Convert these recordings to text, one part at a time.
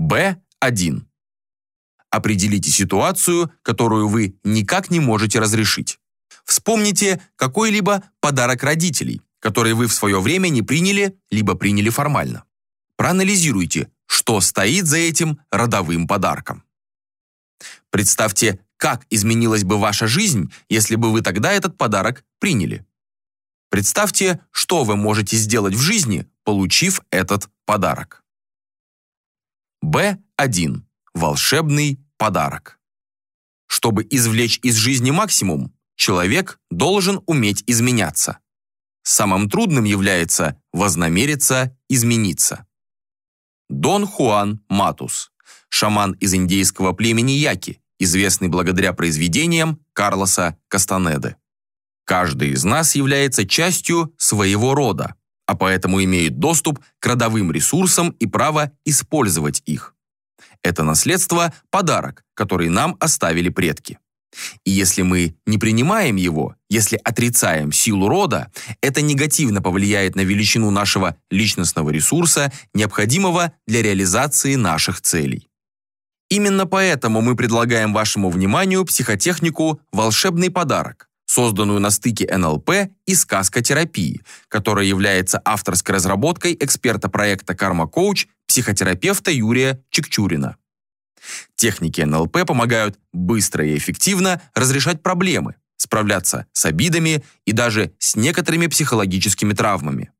Б1. Определите ситуацию, которую вы никак не можете разрешить. Вспомните какой-либо подарок родителей, который вы в свое время не приняли, либо приняли формально. Проанализируйте, что стоит за этим родовым подарком. Представьте, как изменилась бы ваша жизнь, если бы вы тогда этот подарок приняли. Представьте, что вы можете сделать в жизни, получив этот подарок. Б1. Волшебный подарок. Чтобы извлечь из жизни максимум, человек должен уметь изменяться. Самым трудным является вознамериться измениться. Дон Хуан Матус, шаман из индейского племени Яки, известный благодаря произведениям Карлоса Кастанеды. Каждый из нас является частью своего рода, а поэтому имеет доступ к родовым ресурсам и право использовать их. Это наследство – подарок, который нам оставили предки. И если мы не принимаем его, если отрицаем силу рода, это негативно повлияет на величину нашего личностного ресурса, необходимого для реализации наших целей. Именно поэтому мы предлагаем вашему вниманию психотехнику «Волшебный подарок», созданную на стыке НЛП и сказкотерапии, которая является авторской разработкой эксперта проекта «Карма Коуч» психотерапевта Юрия Чекчурина. Техники НЛП помогают быстро и эффективно разрешать проблемы, справляться с обидами и даже с некоторыми психологическими травмами.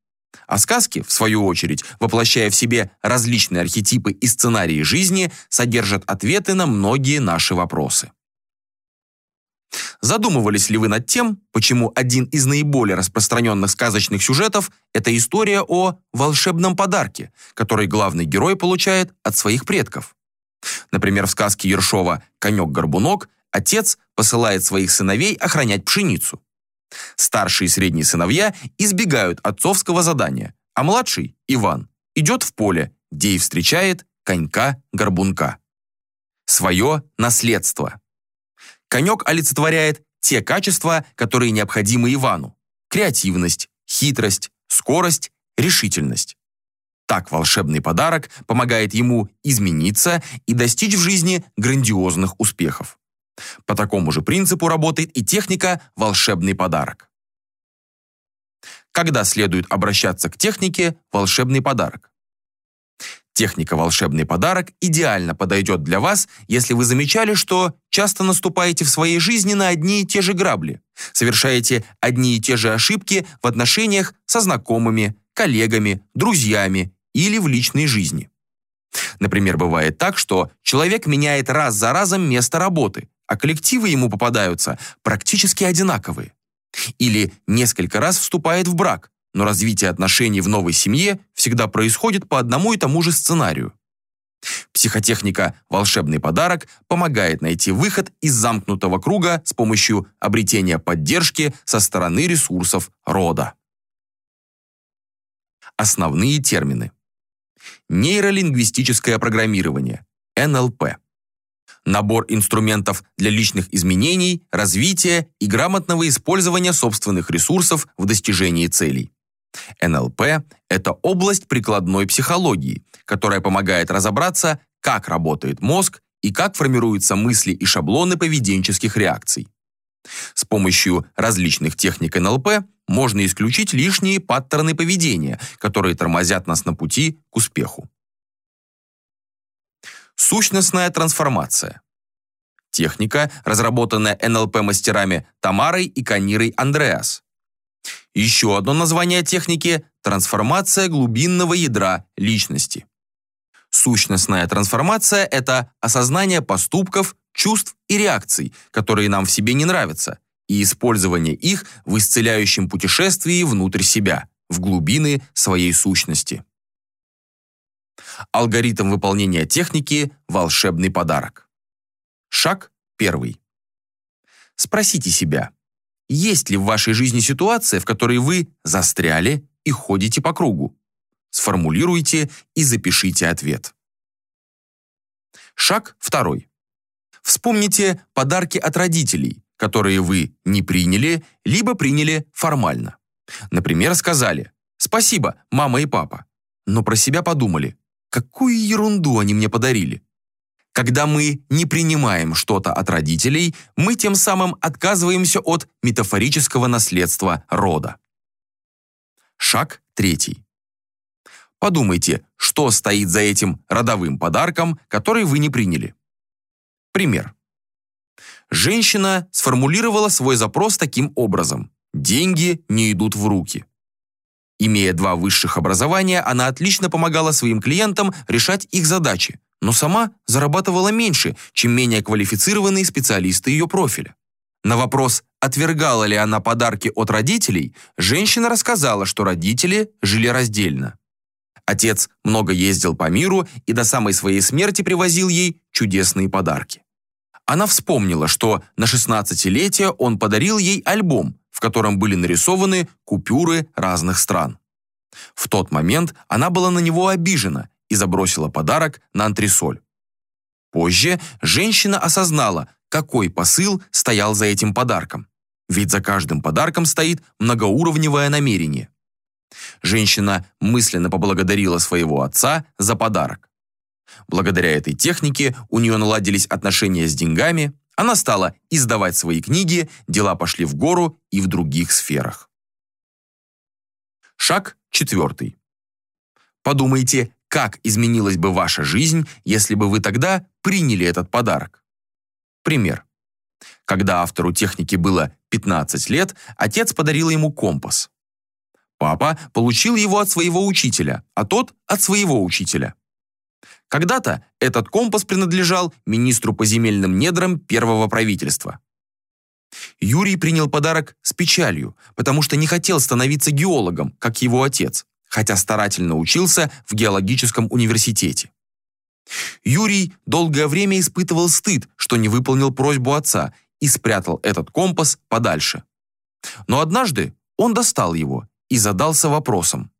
А сказки, в свою очередь, воплощая в себе различные архетипы и сценарии жизни, содержат ответы на многие наши вопросы. Задумывались ли вы над тем, почему один из наиболее распространенных сказочных сюжетов – это история о волшебном подарке, который главный герой получает от своих предков? Например, в сказке Ершова «Конек-горбунок» отец посылает своих сыновей охранять пшеницу. Старшие и средние сыновья избегают отцовского задания, а младший, Иван, идет в поле, где и встречает конька-горбунка. Свое наследство. Конек олицетворяет те качества, которые необходимы Ивану. Креативность, хитрость, скорость, решительность. Так волшебный подарок помогает ему измениться и достичь в жизни грандиозных успехов. По такому же принципу работает и техника «волшебный подарок». Когда следует обращаться к технике «волшебный подарок»? Техника «волшебный подарок» идеально подойдет для вас, если вы замечали, что часто наступаете в своей жизни на одни и те же грабли, совершаете одни и те же ошибки в отношениях со знакомыми, коллегами, друзьями или в личной жизни. Например, бывает так, что человек меняет раз за разом место работы, а коллективы ему попадаются практически одинаковые. Или несколько раз вступает в брак, но развитие отношений в новой семье всегда происходит по одному и тому же сценарию. Психотехника «Волшебный подарок» помогает найти выход из замкнутого круга с помощью обретения поддержки со стороны ресурсов рода. Основные термины. Нейролингвистическое программирование, НЛП набор инструментов для личных изменений, развития и грамотного использования собственных ресурсов в достижении целей. НЛП – это область прикладной психологии, которая помогает разобраться, как работает мозг и как формируются мысли и шаблоны поведенческих реакций. С помощью различных техник НЛП можно исключить лишние паттерны поведения, которые тормозят нас на пути к успеху. Сущностная трансформация. Техника, разработанная НЛП-мастерами Тамарой и Канирой Андреас. Еще одно название техники – трансформация глубинного ядра личности. Сущностная трансформация – это осознание поступков, чувств и реакций, которые нам в себе не нравятся, и использование их в исцеляющем путешествии внутрь себя, в глубины своей сущности. Алгоритм выполнения техники «Волшебный подарок». Шаг первый. Спросите себя, есть ли в вашей жизни ситуация, в которой вы застряли и ходите по кругу? Сформулируйте и запишите ответ. Шаг второй. Вспомните подарки от родителей, которые вы не приняли, либо приняли формально. Например, сказали «Спасибо, мама и папа», но про себя подумали какую ерунду они мне подарили. Когда мы не принимаем что-то от родителей, мы тем самым отказываемся от метафорического наследства рода. Шаг третий. Подумайте, что стоит за этим родовым подарком, который вы не приняли. Пример. Женщина сформулировала свой запрос таким образом. Деньги не идут в руки. Имея два высших образования, она отлично помогала своим клиентам решать их задачи, но сама зарабатывала меньше, чем менее квалифицированные специалисты ее профиля. На вопрос, отвергала ли она подарки от родителей, женщина рассказала, что родители жили раздельно. Отец много ездил по миру и до самой своей смерти привозил ей чудесные подарки. Она вспомнила, что на 16-летие он подарил ей альбом, в котором были нарисованы купюры разных стран. В тот момент она была на него обижена и забросила подарок на антресоль. Позже женщина осознала, какой посыл стоял за этим подарком. Ведь за каждым подарком стоит многоуровневое намерение. Женщина мысленно поблагодарила своего отца за подарок. Благодаря этой технике у нее наладились отношения с деньгами, она стала издавать свои книги, дела пошли в гору и в других сферах. Шаг четвертый. Подумайте, как изменилась бы ваша жизнь, если бы вы тогда приняли этот подарок. Пример. Когда автору техники было 15 лет, отец подарил ему компас. Папа получил его от своего учителя, а тот от своего учителя. Когда-то этот компас принадлежал министру по земельным недрам первого правительства. Юрий принял подарок с печалью, потому что не хотел становиться геологом, как его отец, хотя старательно учился в геологическом университете. Юрий долгое время испытывал стыд, что не выполнил просьбу отца и спрятал этот компас подальше. Но однажды он достал его и задался вопросом,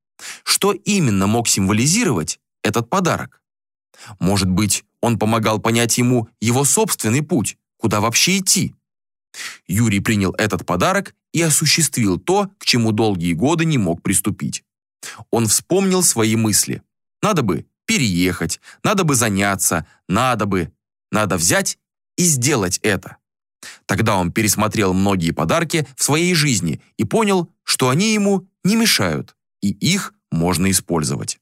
что именно мог символизировать этот подарок. Может быть, он помогал понять ему его собственный путь, куда вообще идти. Юрий принял этот подарок и осуществил то, к чему долгие годы не мог приступить. Он вспомнил свои мысли. Надо бы переехать, надо бы заняться, надо бы, надо взять и сделать это. Тогда он пересмотрел многие подарки в своей жизни и понял, что они ему не мешают, и их можно использовать.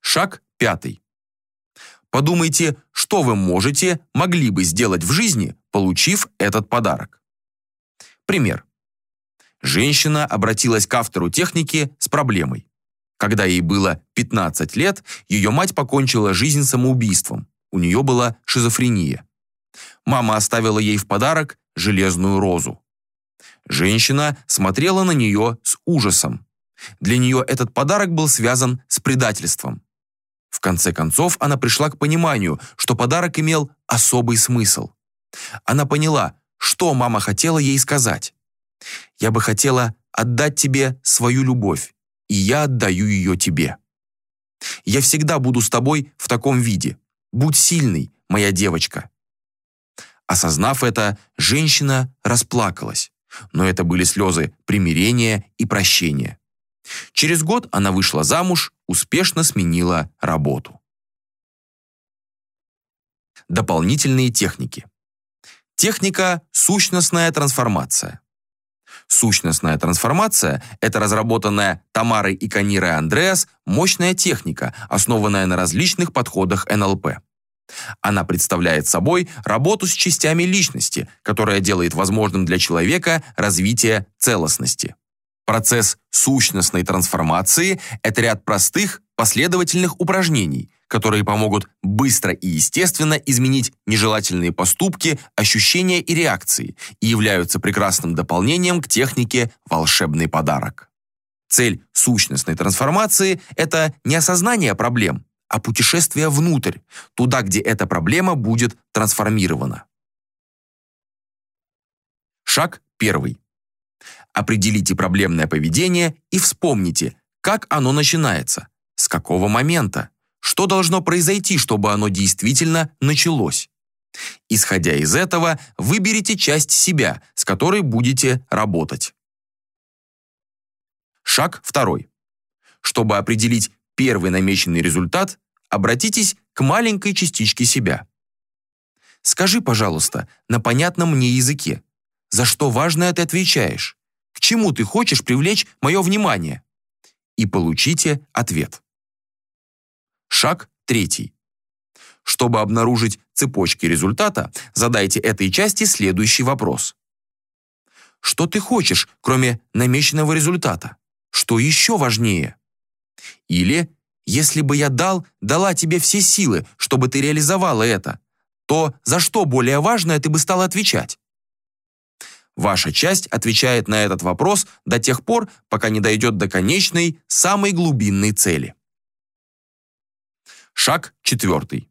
Шаг пятый. Подумайте, что вы можете, могли бы сделать в жизни, получив этот подарок. Пример. Женщина обратилась к автору техники с проблемой. Когда ей было 15 лет, ее мать покончила жизнь самоубийством. У нее была шизофрения. Мама оставила ей в подарок железную розу. Женщина смотрела на нее с ужасом. Для нее этот подарок был связан с предательством. В конце концов, она пришла к пониманию, что подарок имел особый смысл. Она поняла, что мама хотела ей сказать. «Я бы хотела отдать тебе свою любовь, и я отдаю ее тебе. Я всегда буду с тобой в таком виде. Будь сильной, моя девочка». Осознав это, женщина расплакалась, но это были слезы примирения и прощения. Через год она вышла замуж, успешно сменила работу. Дополнительные техники. Техника «Сущностная трансформация». Сущностная трансформация – это разработанная Тамарой и Канирой Андреас мощная техника, основанная на различных подходах НЛП. Она представляет собой работу с частями личности, которая делает возможным для человека развитие целостности. Процесс сущностной трансформации – это ряд простых, последовательных упражнений, которые помогут быстро и естественно изменить нежелательные поступки, ощущения и реакции и являются прекрасным дополнением к технике «волшебный подарок». Цель сущностной трансформации – это не осознание проблем, а путешествие внутрь, туда, где эта проблема будет трансформирована. Шаг первый. Определите проблемное поведение и вспомните, как оно начинается, с какого момента, что должно произойти, чтобы оно действительно началось. Исходя из этого, выберите часть себя, с которой будете работать. Шаг второй. Чтобы определить первый намеченный результат, обратитесь к маленькой частичке себя. Скажи, пожалуйста, на понятном мне языке, за что важное ты отвечаешь? К чему ты хочешь привлечь мое внимание? И получите ответ. Шаг третий. Чтобы обнаружить цепочки результата, задайте этой части следующий вопрос. Что ты хочешь, кроме намеченного результата? Что еще важнее? Или, если бы я дал, дала тебе все силы, чтобы ты реализовала это, то за что более важное ты бы стала отвечать? Ваша часть отвечает на этот вопрос до тех пор, пока не дойдет до конечной, самой глубинной цели. Шаг четвертый.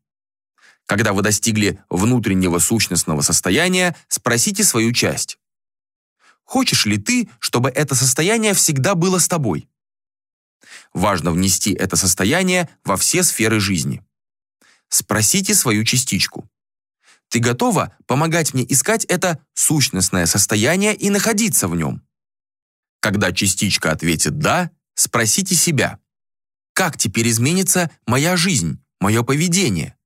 Когда вы достигли внутреннего сущностного состояния, спросите свою часть. Хочешь ли ты, чтобы это состояние всегда было с тобой? Важно внести это состояние во все сферы жизни. Спросите свою частичку. Ты готова помогать мне искать это сущностное состояние и находиться в нем? Когда частичка ответит «да», спросите себя, как теперь изменится моя жизнь, мое поведение?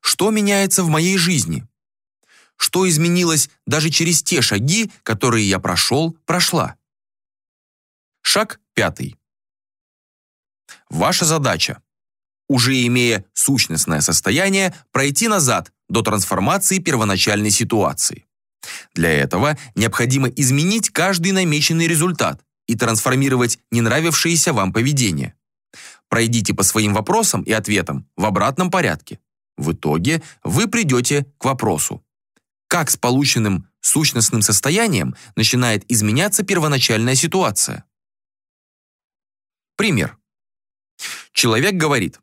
Что меняется в моей жизни? Что изменилось даже через те шаги, которые я прошел, прошла? Шаг пятый. Ваша задача уже имея сущностное состояние, пройти назад до трансформации первоначальной ситуации. Для этого необходимо изменить каждый намеченный результат и трансформировать не нравившееся вам поведение. Пройдите по своим вопросам и ответам в обратном порядке. В итоге вы придете к вопросу. Как с полученным сущностным состоянием начинает изменяться первоначальная ситуация? Пример. Человек говорит,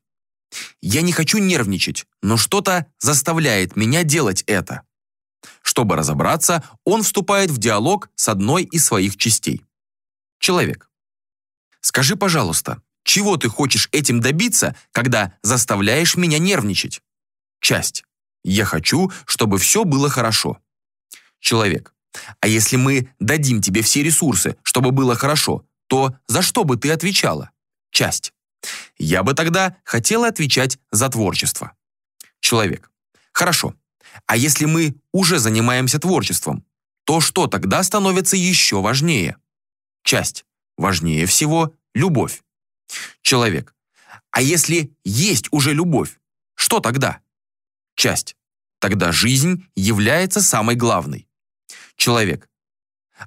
я не хочу нервничать, но что-то заставляет меня делать это. Чтобы разобраться, он вступает в диалог с одной из своих частей. Человек. Скажи, пожалуйста, чего ты хочешь этим добиться, когда заставляешь меня нервничать? Часть. Я хочу, чтобы все было хорошо. Человек. А если мы дадим тебе все ресурсы, чтобы было хорошо, то за что бы ты отвечала? Часть. Я бы тогда хотела отвечать за творчество. Человек. Хорошо. А если мы уже занимаемся творчеством, то что тогда становится еще важнее? Часть. Важнее всего любовь. Человек. А если есть уже любовь, что тогда? Часть. Тогда жизнь является самой главной. Человек.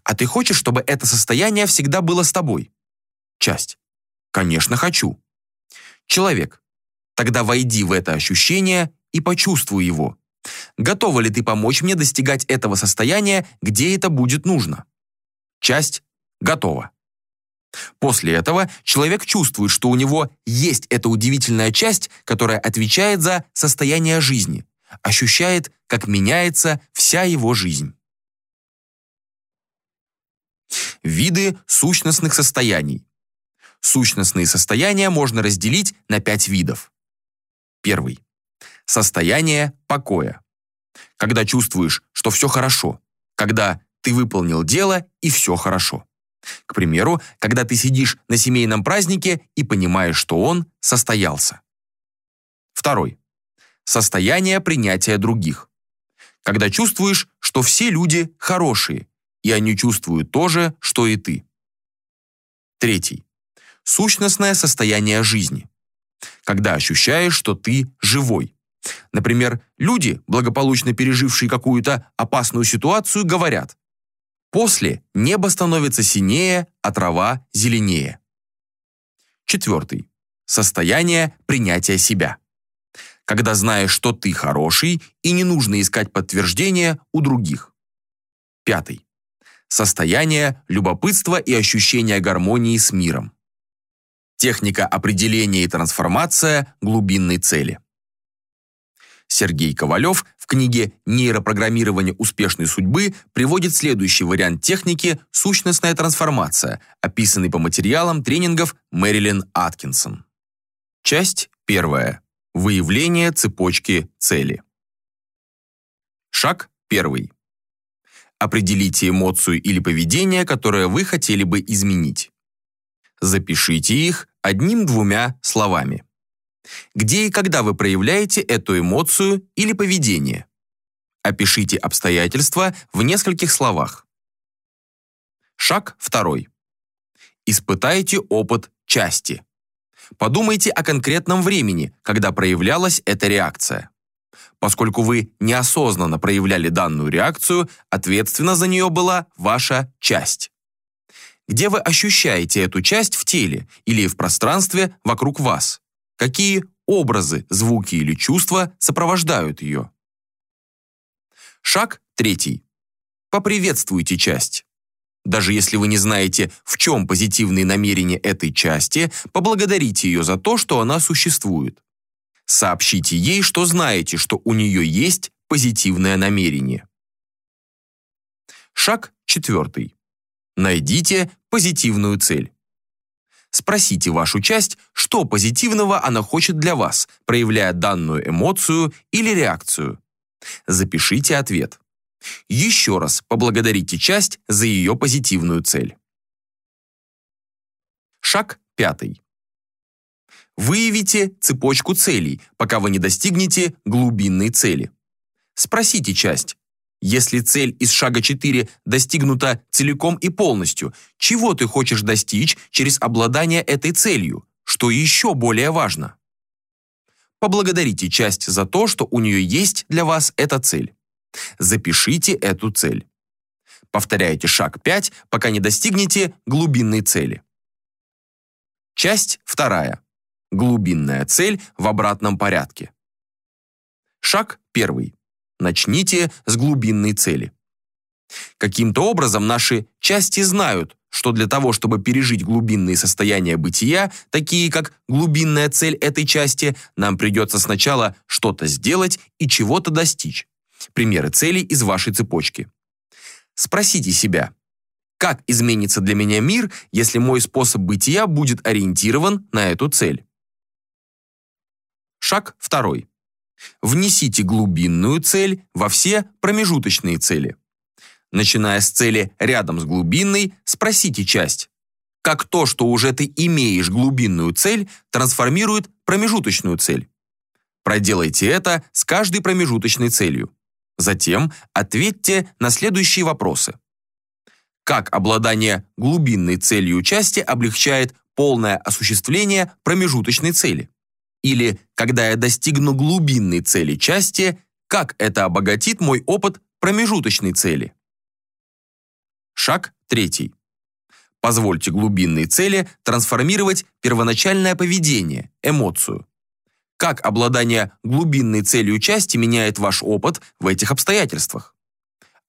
А ты хочешь, чтобы это состояние всегда было с тобой? Часть. Конечно, хочу. Человек. Тогда войди в это ощущение и почувствуй его. Готова ли ты помочь мне достигать этого состояния, где это будет нужно? Часть готова. После этого человек чувствует, что у него есть эта удивительная часть, которая отвечает за состояние жизни, ощущает, как меняется вся его жизнь. Виды сущностных состояний. Сущностные состояния можно разделить на пять видов. Первый. Состояние покоя. Когда чувствуешь, что все хорошо. Когда ты выполнил дело и все хорошо. К примеру, когда ты сидишь на семейном празднике и понимаешь, что он состоялся. Второй. Состояние принятия других. Когда чувствуешь, что все люди хорошие, и они чувствуют то же, что и ты. Третий сущностное состояние жизни. Когда ощущаешь, что ты живой. Например, люди, благополучно пережившие какую-то опасную ситуацию, говорят «После небо становится синее, а трава зеленее». Четвертый. Состояние принятия себя. Когда знаешь, что ты хороший и не нужно искать подтверждения у других. Пятый. Состояние любопытства и ощущения гармонии с миром. Техника определения и трансформация глубинной цели. Сергей Ковалев в книге «Нейропрограммирование успешной судьбы» приводит следующий вариант техники «Сущностная трансформация», описанный по материалам тренингов Мэрилин Аткинсон. Часть первая. Выявление цепочки цели. Шаг первый. Определите эмоцию или поведение, которое вы хотели бы изменить. Запишите их одним-двумя словами. Где и когда вы проявляете эту эмоцию или поведение? Опишите обстоятельства в нескольких словах. Шаг второй. Испытайте опыт части. Подумайте о конкретном времени, когда проявлялась эта реакция. Поскольку вы неосознанно проявляли данную реакцию, ответственна за нее была ваша часть. Где вы ощущаете эту часть в теле или в пространстве вокруг вас? Какие образы, звуки или чувства сопровождают ее? Шаг третий. Поприветствуйте часть. Даже если вы не знаете, в чем позитивные намерения этой части, поблагодарите ее за то, что она существует. Сообщите ей, что знаете, что у нее есть позитивное намерение. Шаг четвертый. Найдите позитивную цель. Спросите вашу часть, что позитивного она хочет для вас, проявляя данную эмоцию или реакцию. Запишите ответ. Еще раз поблагодарите часть за ее позитивную цель. Шаг пятый. Выявите цепочку целей, пока вы не достигнете глубинной цели. Спросите часть, если цель из шага 4 достигнута целиком и полностью, чего ты хочешь достичь через обладание этой целью? Что еще более важно? Поблагодарите часть за то, что у нее есть для вас эта цель. Запишите эту цель. Повторяйте шаг 5, пока не достигнете глубинной цели. Часть вторая. Глубинная цель в обратном порядке. Шаг первый. Начните с глубинной цели. Каким-то образом наши части знают, что для того, чтобы пережить глубинные состояния бытия, такие как глубинная цель этой части, нам придется сначала что-то сделать и чего-то достичь. Примеры целей из вашей цепочки. Спросите себя, как изменится для меня мир, если мой способ бытия будет ориентирован на эту цель? Шаг второй. Внесите глубинную цель во все промежуточные цели. Начиная с цели рядом с глубинной, спросите часть. Как то, что уже ты имеешь глубинную цель, трансформирует промежуточную цель? Проделайте это с каждой промежуточной целью. Затем ответьте на следующие вопросы. Как обладание глубинной целью части облегчает полное осуществление промежуточной цели? Или, когда я достигну глубинной цели части, как это обогатит мой опыт промежуточной цели? Шаг третий. Позвольте глубинной цели трансформировать первоначальное поведение, эмоцию. Как обладание глубинной целью части меняет ваш опыт в этих обстоятельствах?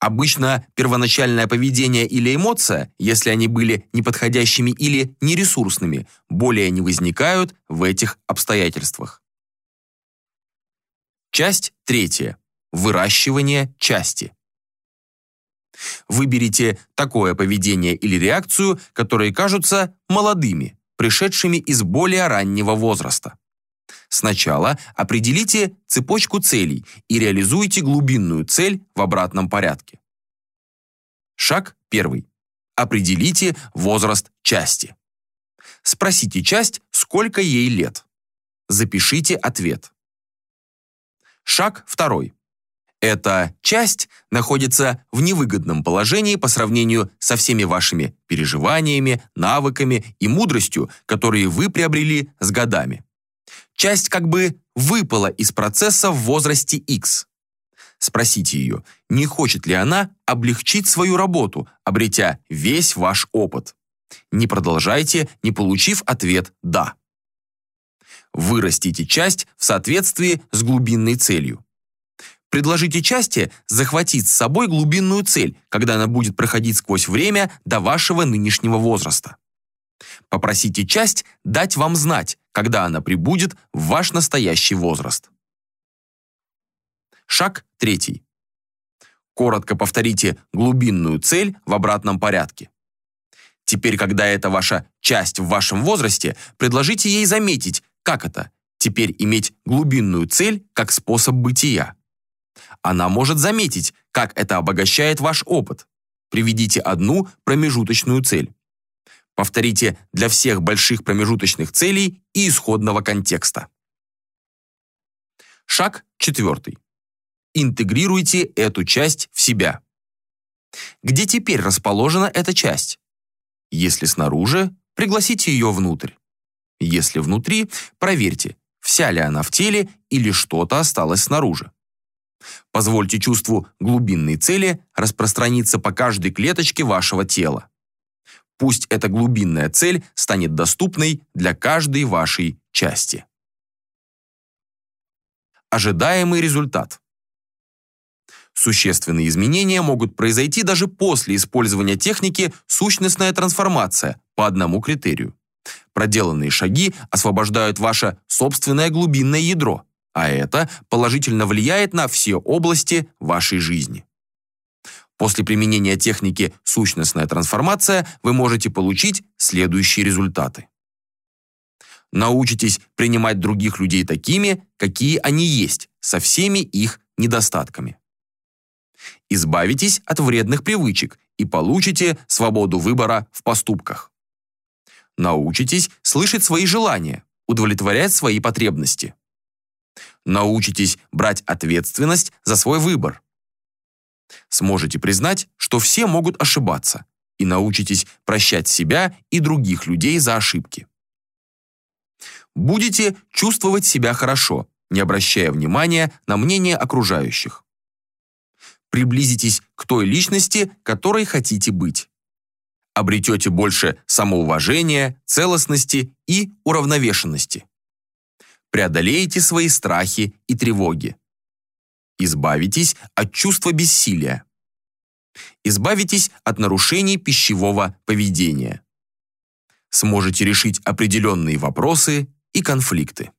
Обычно первоначальное поведение или эмоция, если они были неподходящими или нересурсными, более не возникают в этих обстоятельствах. Часть третья. Выращивание части. Выберите такое поведение или реакцию, которые кажутся молодыми, пришедшими из более раннего возраста. Сначала определите цепочку целей и реализуйте глубинную цель в обратном порядке. Шаг первый. Определите возраст части. Спросите часть, сколько ей лет. Запишите ответ. Шаг второй. Эта часть находится в невыгодном положении по сравнению со всеми вашими переживаниями, навыками и мудростью, которые вы приобрели с годами. Часть как бы выпала из процесса в возрасте X. Спросите ее, не хочет ли она облегчить свою работу, обретя весь ваш опыт. Не продолжайте, не получив ответ «да». Вырастите часть в соответствии с глубинной целью. Предложите части захватить с собой глубинную цель, когда она будет проходить сквозь время до вашего нынешнего возраста. Попросите часть дать вам знать, когда она прибудет в ваш настоящий возраст. Шаг третий. Коротко повторите глубинную цель в обратном порядке. Теперь, когда это ваша часть в вашем возрасте, предложите ей заметить, как это – теперь иметь глубинную цель как способ бытия. Она может заметить, как это обогащает ваш опыт. Приведите одну промежуточную цель. Повторите для всех больших промежуточных целей и исходного контекста. Шаг четвертый. Интегрируйте эту часть в себя. Где теперь расположена эта часть? Если снаружи, пригласите ее внутрь. Если внутри, проверьте, вся ли она в теле или что-то осталось снаружи. Позвольте чувству глубинной цели распространиться по каждой клеточке вашего тела. Пусть эта глубинная цель станет доступной для каждой вашей части. Ожидаемый результат. Существенные изменения могут произойти даже после использования техники «сущностная трансформация» по одному критерию. Проделанные шаги освобождают ваше собственное глубинное ядро, а это положительно влияет на все области вашей жизни. После применения техники «сущностная трансформация» вы можете получить следующие результаты. Научитесь принимать других людей такими, какие они есть, со всеми их недостатками. Избавитесь от вредных привычек и получите свободу выбора в поступках. Научитесь слышать свои желания, удовлетворять свои потребности. Научитесь брать ответственность за свой выбор. Сможете признать, что все могут ошибаться, и научитесь прощать себя и других людей за ошибки. Будете чувствовать себя хорошо, не обращая внимания на мнение окружающих. Приблизитесь к той личности, которой хотите быть. Обретете больше самоуважения, целостности и уравновешенности. Преодолеете свои страхи и тревоги. Избавитесь от чувства бессилия. Избавитесь от нарушений пищевого поведения. Сможете решить определенные вопросы и конфликты.